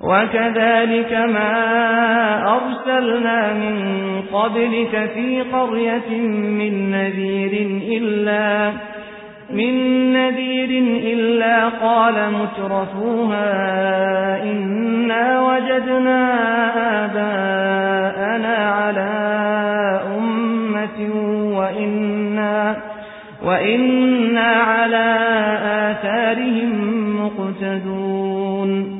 وكذلك ما أرسلنا من قبلك في قرية من نذير إلا من نذير إلا قال مترفوها إنا وجدنا آباءنا على أمة وإنا, وإنا على آثارهم مقتدون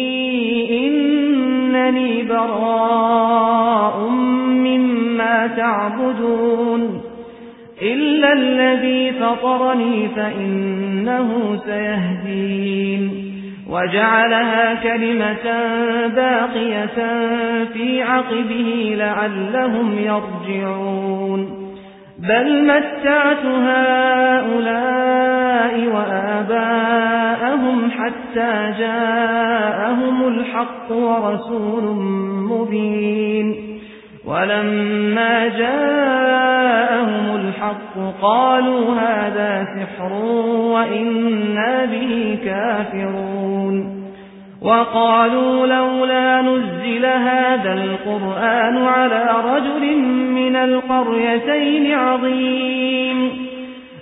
إنني براء مما تعبدون إلا الذي فطرني فإنه سيهدين وجعلها كلمة باقية في عقبه لعلهم يرجعون بل متعت هؤلاء وآباءهم حتى جاءهم الحق ورسول مبين. ولما جاءهم الحق قالوا هذا سحر وإنا به كافرون. وقالوا لولا نزل هذا القرآن على رجل من القريتين عظيم.